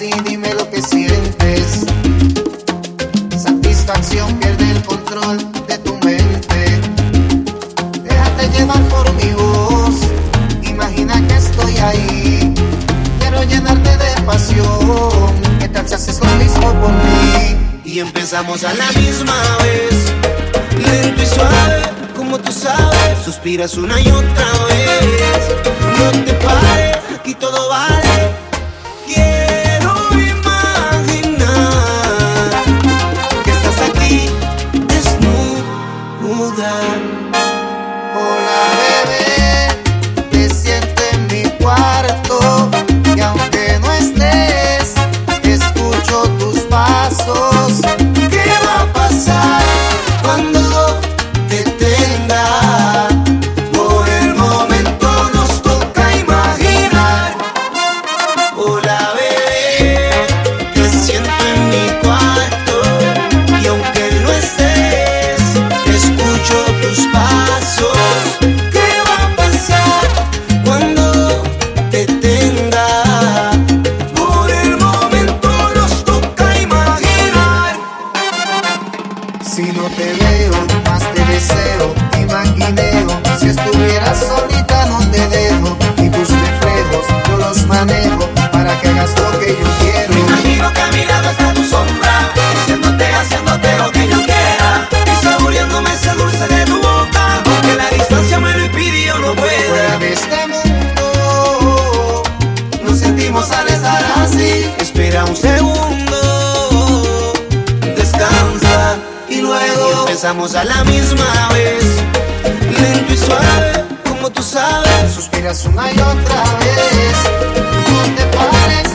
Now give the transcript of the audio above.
que sientes. Satisfacción pierde el control de tu mente. Déjate llevar por mi voz. Imagina que estoy ahí. Quiero llenarte de pasión. ¿Qué tal si haces lo mismo por mí? Y empezamos a la misma vez. Lento y suave, como tú sabes. Suspiras una y otra vez. No te pares, aquí todo vale. Te veo, más te deseo y maquineo. Si estuvieras solita no te dejo y tus reflejos yo los manejo empezamos a la misma vez. Lento y suave, como tú sabes. Suspiras una y otra vez. No te pares,